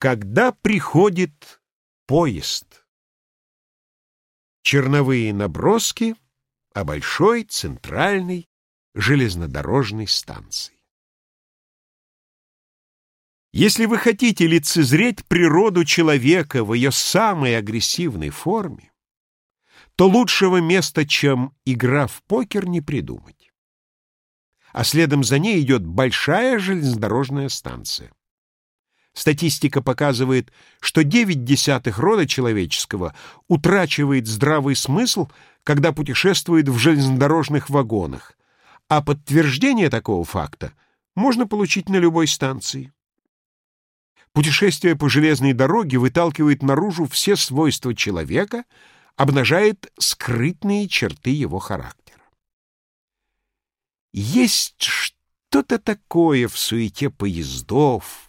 Когда приходит поезд? Черновые наброски о большой центральной железнодорожной станции. Если вы хотите лицезреть природу человека в ее самой агрессивной форме, то лучшего места, чем игра в покер, не придумать. А следом за ней идет большая железнодорожная станция. Статистика показывает, что 9 десятых рода человеческого утрачивает здравый смысл, когда путешествует в железнодорожных вагонах, а подтверждение такого факта можно получить на любой станции. Путешествие по железной дороге выталкивает наружу все свойства человека, обнажает скрытные черты его характера. Есть что-то такое в суете поездов,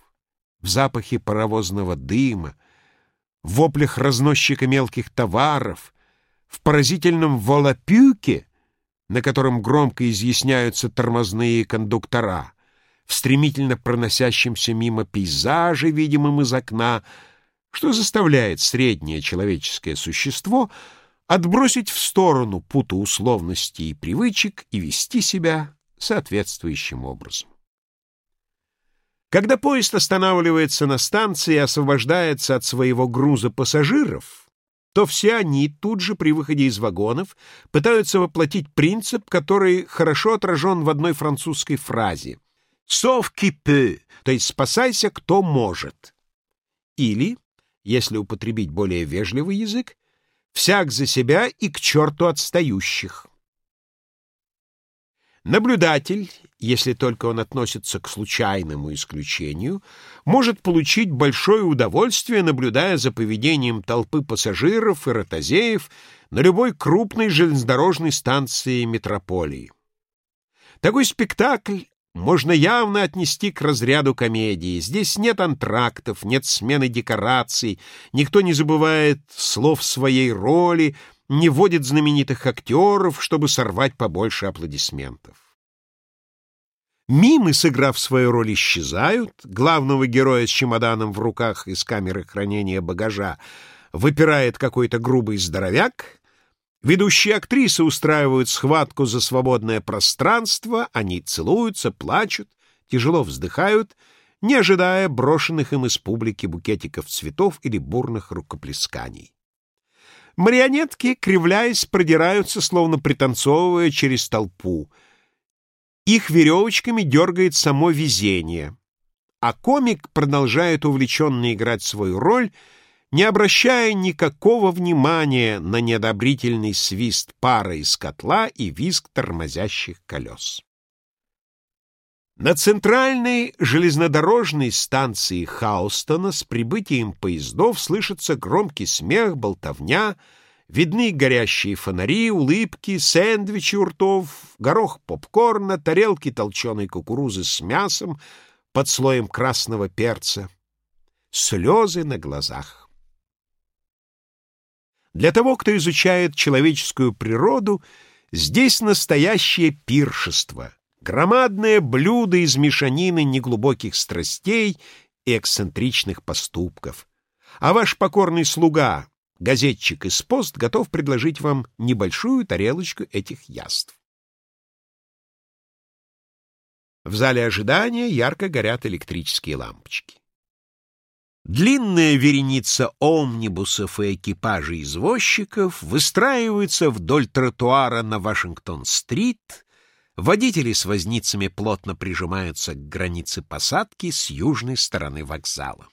в запахе паровозного дыма, в воплях разносчика мелких товаров, в поразительном волопюке, на котором громко изъясняются тормозные кондуктора, в стремительно проносящемся мимо пейзаже, видимом из окна, что заставляет среднее человеческое существо отбросить в сторону путу условностей и привычек и вести себя соответствующим образом. Когда поезд останавливается на станции и освобождается от своего груза пассажиров, то все они тут же при выходе из вагонов пытаются воплотить принцип, который хорошо отражен в одной французской фразе «Sauf qui peut», то есть «спасайся, кто может». Или, если употребить более вежливый язык, «всяк за себя и к черту отстающих». Наблюдатель, если только он относится к случайному исключению, может получить большое удовольствие, наблюдая за поведением толпы пассажиров и ротозеев на любой крупной железнодорожной станции метрополии. Такой спектакль можно явно отнести к разряду комедии. Здесь нет антрактов, нет смены декораций, никто не забывает слов своей роли, не вводит знаменитых актеров, чтобы сорвать побольше аплодисментов. Мимы, сыграв свою роль, исчезают, главного героя с чемоданом в руках из камеры хранения багажа выпирает какой-то грубый здоровяк, ведущие актрисы устраивают схватку за свободное пространство, они целуются, плачут, тяжело вздыхают, не ожидая брошенных им из публики букетиков цветов или бурных рукоплесканий. Марионетки, кривляясь, продираются, словно пританцовывая через толпу. Их веревочками дергает само везение. А комик продолжает увлеченно играть свою роль, не обращая никакого внимания на неодобрительный свист пара из котла и визг тормозящих колес. На центральной железнодорожной станции Хаустона с прибытием поездов слышится громкий смех, болтовня, видны горящие фонари, улыбки, сэндвичи у ртов, горох попкорна, тарелки толченой кукурузы с мясом под слоем красного перца, слезы на глазах. Для того, кто изучает человеческую природу, здесь настоящее пиршество — Громадное блюдо из мешанины неглубоких страстей и эксцентричных поступков. А ваш покорный слуга, газетчик из пост, готов предложить вам небольшую тарелочку этих яств. В зале ожидания ярко горят электрические лампочки. Длинная вереница омнибусов и экипажей извозчиков выстраивается вдоль тротуара на Вашингтон-стрит, Водители с возницами плотно прижимаются к границе посадки с южной стороны вокзала.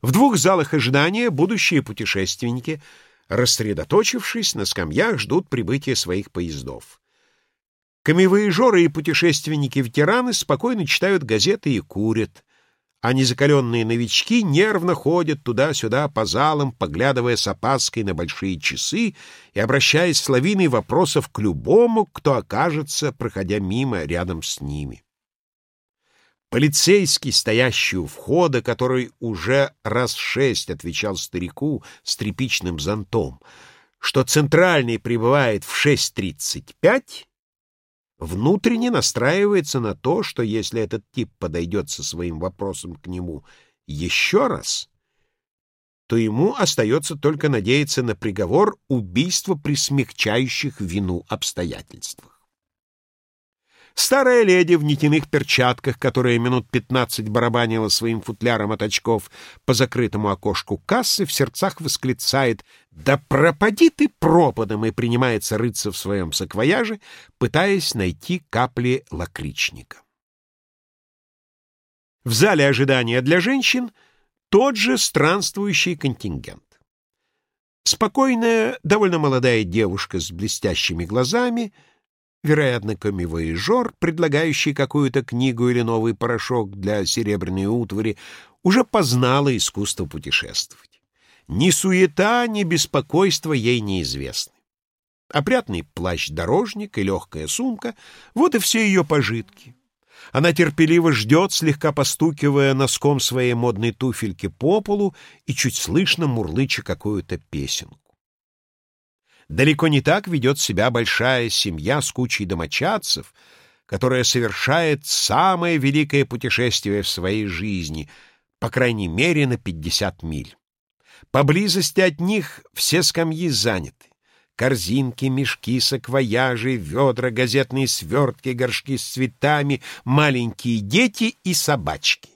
В двух залах ожидания будущие путешественники, рассредоточившись на скамьях, ждут прибытия своих поездов. Камевоежоры и путешественники-ветераны спокойно читают газеты и курят а незакаленные новички нервно ходят туда-сюда по залам, поглядывая с опаской на большие часы и обращаясь с лавиной вопросов к любому, кто окажется, проходя мимо рядом с ними. Полицейский, стоящий у входа, который уже раз шесть отвечал старику с тряпичным зонтом, что центральный прибывает в 6.35, внутренне настраивается на то, что если этот тип подойдет со своим вопросом к нему еще раз, то ему остается только надеяться на приговор убийства при смягчающих вину обстоятельствах. Старая леди в нитяных перчатках, которая минут пятнадцать барабанила своим футляром от очков по закрытому окошку кассы, в сердцах восклицает «Да пропади ты пропадом!» и принимается рыться в своем саквояже, пытаясь найти капли лакричника. В зале ожидания для женщин тот же странствующий контингент. Спокойная, довольно молодая девушка с блестящими глазами — вероятно, камевояжер, предлагающий какую-то книгу или новый порошок для серебряной утвари, уже познала искусство путешествовать. Ни суета, ни беспокойство ей неизвестны. Опрятный плащ-дорожник и легкая сумка — вот и все ее пожитки. Она терпеливо ждет, слегка постукивая носком своей модной туфельки по полу и чуть слышно мурлыча какую-то песенку. Далеко не так ведет себя большая семья с кучей домочадцев, которая совершает самое великое путешествие в своей жизни, по крайней мере на 50 миль. Поблизости от них все скамьи заняты. Корзинки, мешки, саквояжи, ведра, газетные свертки, горшки с цветами, маленькие дети и собачки.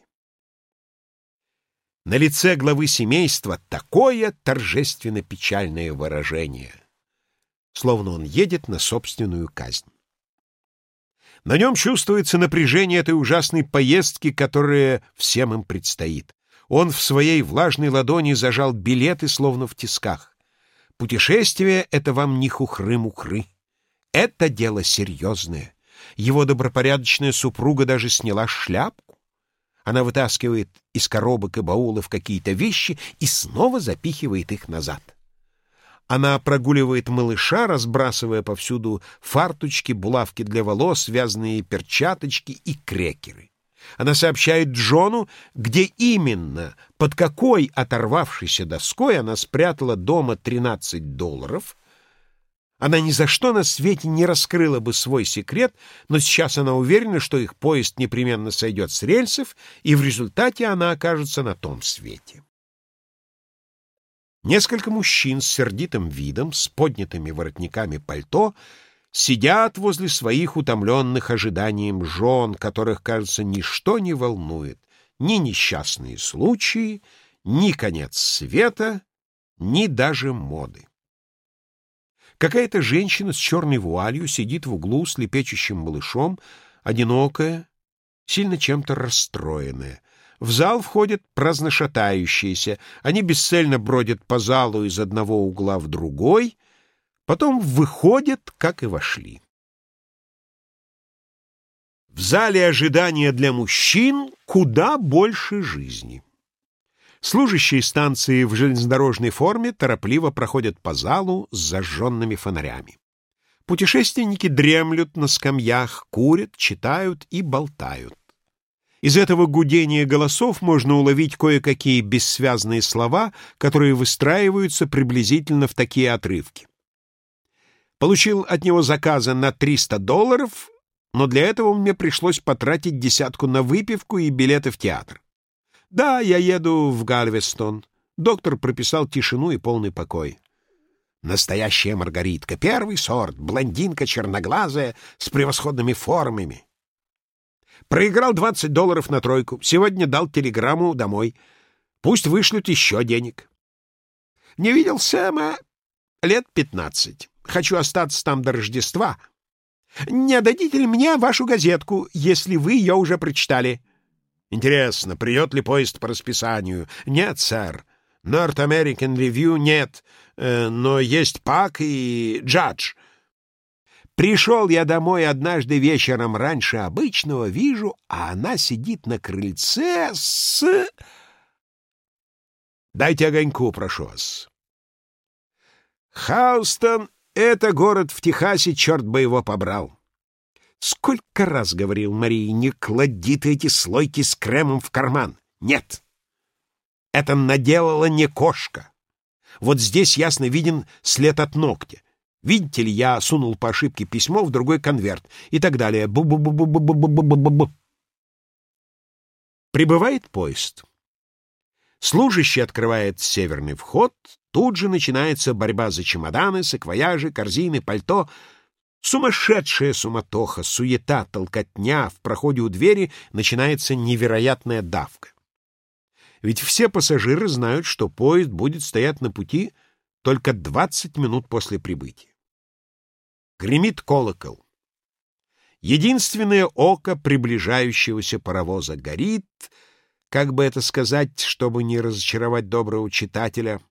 На лице главы семейства такое торжественно-печальное выражение словно он едет на собственную казнь. На нем чувствуется напряжение этой ужасной поездки, которая всем им предстоит. Он в своей влажной ладони зажал билеты, словно в тисках. Путешествие — это вам не хухры-мухры. Это дело серьезное. Его добропорядочная супруга даже сняла шляпку. Она вытаскивает из коробок и баулов какие-то вещи и снова запихивает их назад. Она прогуливает малыша, разбрасывая повсюду фарточки, булавки для волос, связанные перчаточки и крекеры. Она сообщает Джону, где именно, под какой оторвавшейся доской она спрятала дома 13 долларов. Она ни за что на свете не раскрыла бы свой секрет, но сейчас она уверена, что их поезд непременно сойдет с рельсов, и в результате она окажется на том свете. Несколько мужчин с сердитым видом, с поднятыми воротниками пальто, сидят возле своих утомленных ожиданием жен, которых, кажется, ничто не волнует, ни несчастные случаи, ни конец света, ни даже моды. Какая-то женщина с черной вуалью сидит в углу с лепечущим малышом, одинокая, сильно чем-то расстроенная. В зал входят праздношатающиеся. Они бесцельно бродят по залу из одного угла в другой, потом выходят, как и вошли. В зале ожидания для мужчин куда больше жизни. Служащие станции в железнодорожной форме торопливо проходят по залу с зажженными фонарями. Путешественники дремлют на скамьях, курят, читают и болтают. Из этого гудения голосов можно уловить кое-какие бессвязные слова, которые выстраиваются приблизительно в такие отрывки. Получил от него заказа на 300 долларов, но для этого мне пришлось потратить десятку на выпивку и билеты в театр. Да, я еду в Гальвестон. Доктор прописал тишину и полный покой. Настоящая Маргаритка, первый сорт, блондинка черноглазая с превосходными формами. Проиграл 20 долларов на тройку. Сегодня дал телеграмму домой. Пусть вышлют еще денег. Не видел Сэма лет 15. Хочу остаться там до Рождества. Не дадите ли мне вашу газетку, если вы ее уже прочитали? Интересно, придет ли поезд по расписанию? Нет, сэр. North American Review нет, э, но есть Пак и Джадж — Пришел я домой однажды вечером раньше обычного, вижу, а она сидит на крыльце с... Дайте огоньку, прошу вас. Хаустон — это город в Техасе, черт бы его побрал. Сколько раз говорил Марии, не клади ты эти слойки с кремом в карман. Нет, это наделала не кошка. Вот здесь ясно виден след от ногтя. Видите ли, я сунул по ошибке письмо в другой конверт и так далее. Бу-бу-бу-бу-бу-бу-бу-бу-бу. Прибывает поезд. Служащий открывает северный вход, тут же начинается борьба за чемоданы, саквояжи, корзины, пальто. Сумасшедшая суматоха, суета, толкотня, в проходе у двери начинается невероятная давка. Ведь все пассажиры знают, что поезд будет стоять на пути только 20 минут после прибытия. Гремит колокол. Единственное око приближающегося паровоза горит, как бы это сказать, чтобы не разочаровать доброго читателя,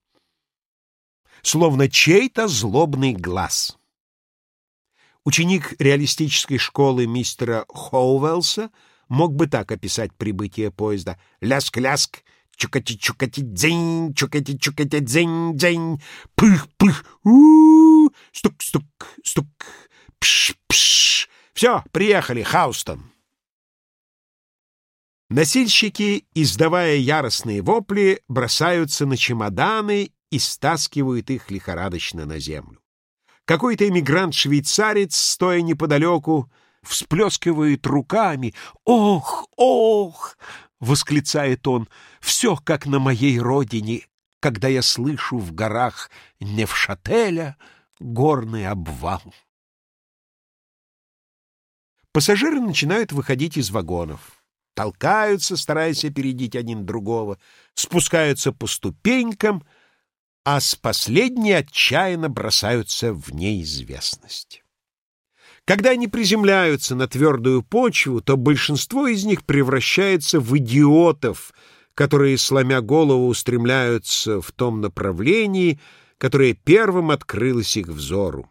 словно чей-то злобный глаз. Ученик реалистической школы мистера Хоуэлса мог бы так описать прибытие поезда. «Ляск-ляск, чукати-чукати-дзень, чукати-чукати-дзень-дзень, пых-пых, у стук-стук, стук, пш-пш. Все, приехали, Хаустон!» Носильщики, издавая яростные вопли, бросаются на чемоданы и стаскивают их лихорадочно на землю. Какой-то эмигрант-швейцарец, стоя неподалеку, всплескивает руками. «Ох, ох!» — восклицает он. «Все, как на моей родине, когда я слышу в горах Невшателя горный обвал». Пассажиры начинают выходить из вагонов толкаются, стараясь опередить один другого, спускаются по ступенькам, а с последней отчаянно бросаются в неизвестность. Когда они приземляются на твердую почву, то большинство из них превращается в идиотов, которые, сломя голову, устремляются в том направлении, которое первым открылось их взору.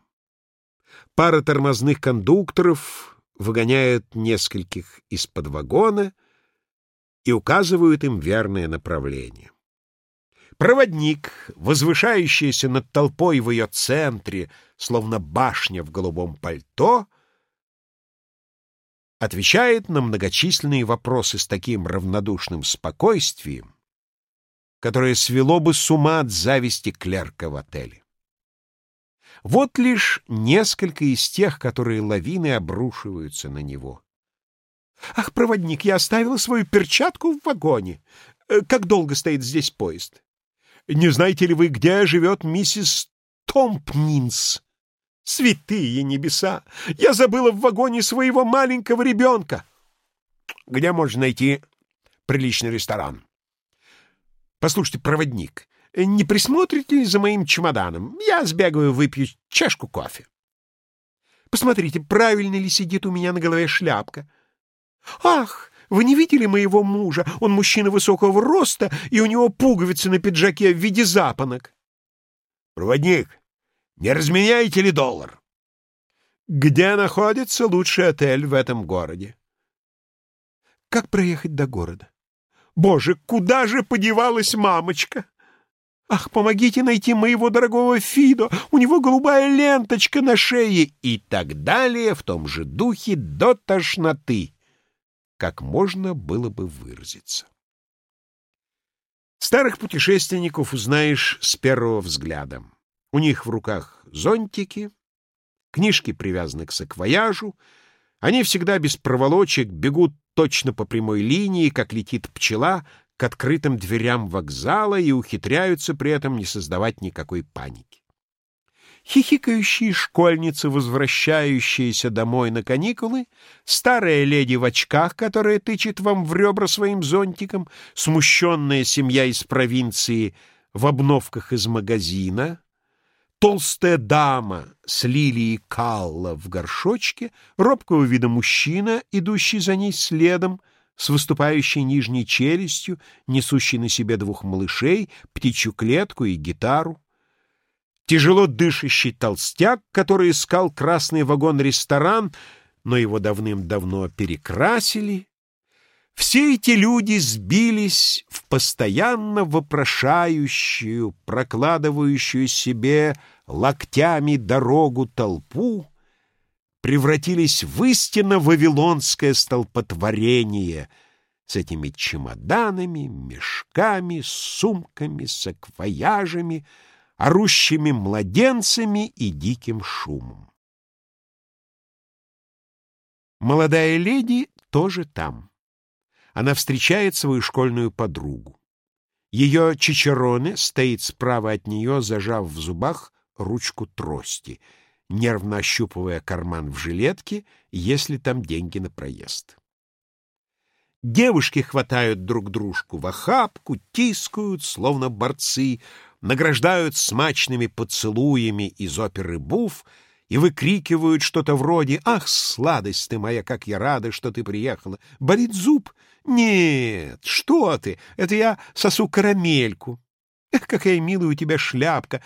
Пара тормозных кондукторов выгоняют нескольких из-под вагона и указывают им верное направление. Проводник, возвышающийся над толпой в ее центре, словно башня в голубом пальто, отвечает на многочисленные вопросы с таким равнодушным спокойствием, которое свело бы с ума от зависти клерка в отеле. Вот лишь несколько из тех, которые лавины обрушиваются на него. «Ах, проводник, я оставила свою перчатку в вагоне. Э, как долго стоит здесь поезд? Не знаете ли вы, где живет миссис Томпнинс? Святые небеса! Я забыла в вагоне своего маленького ребенка!» «Где можно найти приличный ресторан?» «Послушайте, проводник, не присмотрите ли за моим чемоданом? Я сбегаю, выпью чашку кофе. Посмотрите, правильно ли сидит у меня на голове шляпка. Ах, вы не видели моего мужа? Он мужчина высокого роста, и у него пуговицы на пиджаке в виде запонок. Проводник, не разменяете ли доллар? Где находится лучший отель в этом городе? Как проехать до города? Боже, куда же подевалась мамочка? «Ах, помогите найти моего дорогого Фидо! У него голубая ленточка на шее!» И так далее в том же духе до тошноты, как можно было бы выразиться. Старых путешественников узнаешь с первого взгляда. У них в руках зонтики, книжки привязаны к саквояжу, они всегда без проволочек бегут точно по прямой линии, как летит пчела, к открытым дверям вокзала и ухитряются при этом не создавать никакой паники. Хихикающие школьницы, возвращающиеся домой на каникулы, старая леди в очках, которая тычет вам в ребра своим зонтиком, смущенная семья из провинции в обновках из магазина, толстая дама с лилией калла в горшочке, робкого вида мужчина, идущий за ней следом, с выступающей нижней челюстью, несущий на себе двух малышей, птичью клетку и гитару. Тяжело дышащий толстяк, который искал красный вагон-ресторан, но его давным-давно перекрасили. Все эти люди сбились в постоянно вопрошающую, прокладывающую себе локтями дорогу толпу, превратились в истинно вавилонское столпотворение с этими чемоданами, мешками, сумками, саквояжами, орущими младенцами и диким шумом. Молодая леди тоже там. Она встречает свою школьную подругу. Ее чичероне стоит справа от нее, зажав в зубах ручку трости, нервно ощупывая карман в жилетке, если там деньги на проезд. Девушки хватают друг дружку в охапку, тискают, словно борцы, награждают смачными поцелуями из оперы «Буф» и выкрикивают что-то вроде «Ах, сладость ты моя, как я рада, что ты приехала! Болит зуб? Нет, что ты! Это я сосу карамельку! Эх, какая милая у тебя шляпка!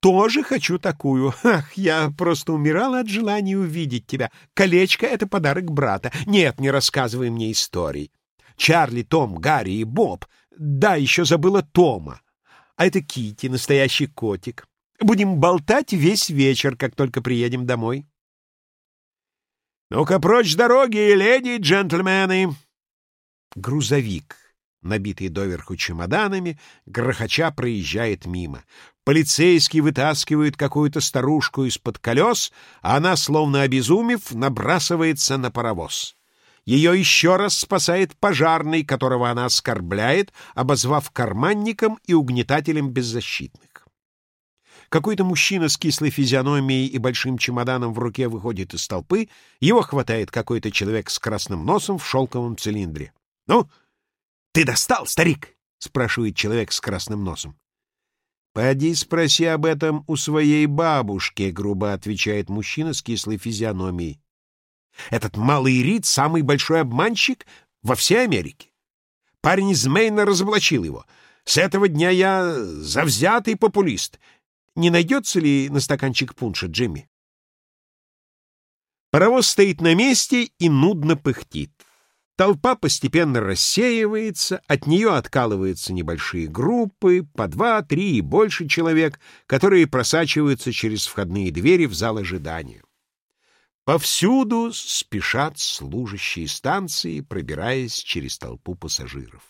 Тоже хочу такую. Ах, я просто умирала от желания увидеть тебя. Колечко — это подарок брата. Нет, не рассказывай мне историй. Чарли, Том, Гарри и Боб. Да, еще забыла Тома. А это Кити, настоящий котик. Будем болтать весь вечер, как только приедем домой. Ну-ка, прочь дороги, леди и джентльмены! Грузовик, набитый доверху чемоданами, грохоча проезжает мимо. Полицейский вытаскивает какую-то старушку из-под колес, а она, словно обезумев, набрасывается на паровоз. Ее еще раз спасает пожарный, которого она оскорбляет, обозвав карманником и угнетателем беззащитных. Какой-то мужчина с кислой физиономией и большим чемоданом в руке выходит из толпы, его хватает какой-то человек с красным носом в шелковом цилиндре. — Ну, ты достал, старик? — спрашивает человек с красным носом. «Поди спроси об этом у своей бабушки», — грубо отвечает мужчина с кислой физиономией. «Этот малый Рид — самый большой обманщик во всей Америке. Парень из Мейна разоблачил его. С этого дня я завзятый популист. Не найдется ли на стаканчик пунша, Джимми?» Паровоз стоит на месте и нудно пыхтит. Толпа постепенно рассеивается, от нее откалываются небольшие группы, по два, три и больше человек, которые просачиваются через входные двери в зал ожидания. Повсюду спешат служащие станции, пробираясь через толпу пассажиров.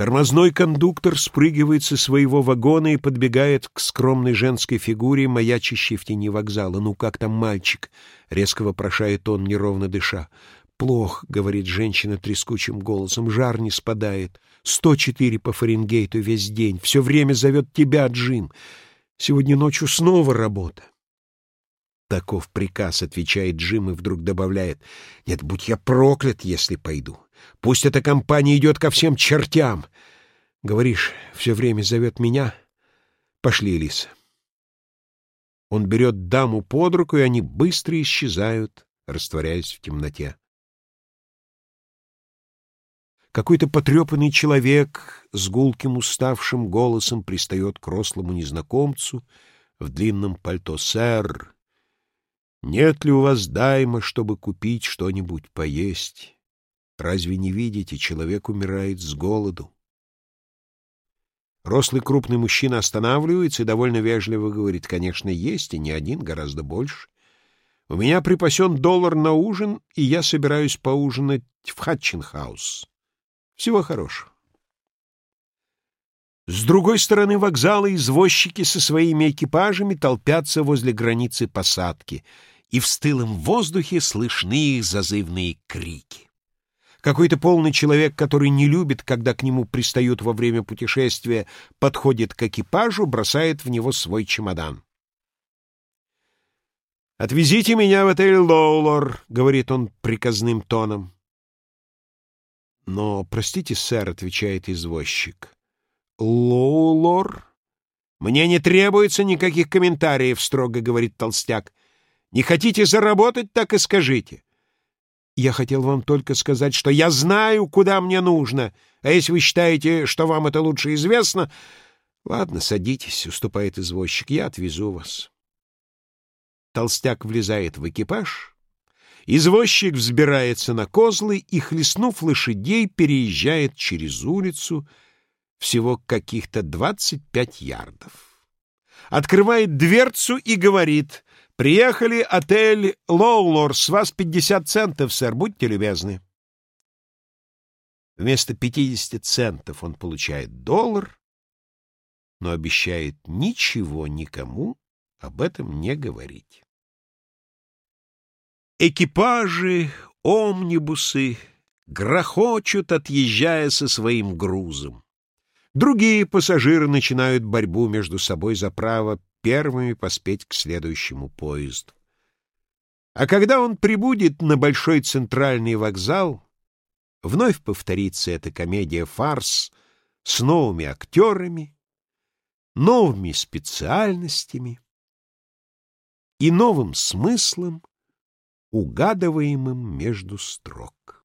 Тормозной кондуктор спрыгивает со своего вагона и подбегает к скромной женской фигуре, маячащей в тени вокзала. «Ну как там мальчик?» — резко вопрошает он, неровно дыша. «Плохо», — говорит женщина трескучим голосом, — «жар не спадает. Сто четыре по Фаренгейту весь день. Все время зовет тебя, Джим. Сегодня ночью снова работа». «Таков приказ», — отвечает Джим и вдруг добавляет. «Нет, будь я проклят, если пойду. Пусть эта компания идет ко всем чертям. Говоришь, все время зовет меня? Пошли, Лис». Он берет даму под руку, и они быстро исчезают, растворяясь в темноте. Какой-то потрепанный человек с гулким уставшим голосом пристает к рослому незнакомцу в длинном пальто. «Сэр, нет ли у вас дайма, чтобы купить что-нибудь поесть? Разве не видите, человек умирает с голоду?» Рослый крупный мужчина останавливается и довольно вежливо говорит, «Конечно, есть, и не один, гораздо больше. У меня припасен доллар на ужин, и я собираюсь поужинать в Хатчинхаус». Всего хорошего. С другой стороны вокзала извозчики со своими экипажами толпятся возле границы посадки, и в стылом воздухе слышны их зазывные крики. Какой-то полный человек, который не любит, когда к нему пристают во время путешествия, подходит к экипажу, бросает в него свой чемодан. «Отвезите меня в отель Лоулор», — говорит он приказным тоном. Но, простите, сэр, — отвечает извозчик. Лоулор? Мне не требуется никаких комментариев, — строго говорит толстяк. Не хотите заработать, так и скажите. Я хотел вам только сказать, что я знаю, куда мне нужно, а если вы считаете, что вам это лучше известно... Ладно, садитесь, — уступает извозчик, — я отвезу вас. Толстяк влезает в экипаж Извозчик взбирается на козлы и, хлестнув лошадей, переезжает через улицу всего каких-то двадцать пять ярдов. Открывает дверцу и говорит «Приехали, отель Лоулор, с вас пятьдесят центов, сэр, будьте любезны». Вместо пятидесяти центов он получает доллар, но обещает ничего никому об этом не говорить. Экипажи, омнибусы грохочут, отъезжая со своим грузом. Другие пассажиры начинают борьбу между собой за право первыми поспеть к следующему поезду. А когда он прибудет на большой центральный вокзал, вновь повторится эта комедия-фарс с новыми актерами, новыми специальностями и новым смыслом, угадываемым между строк.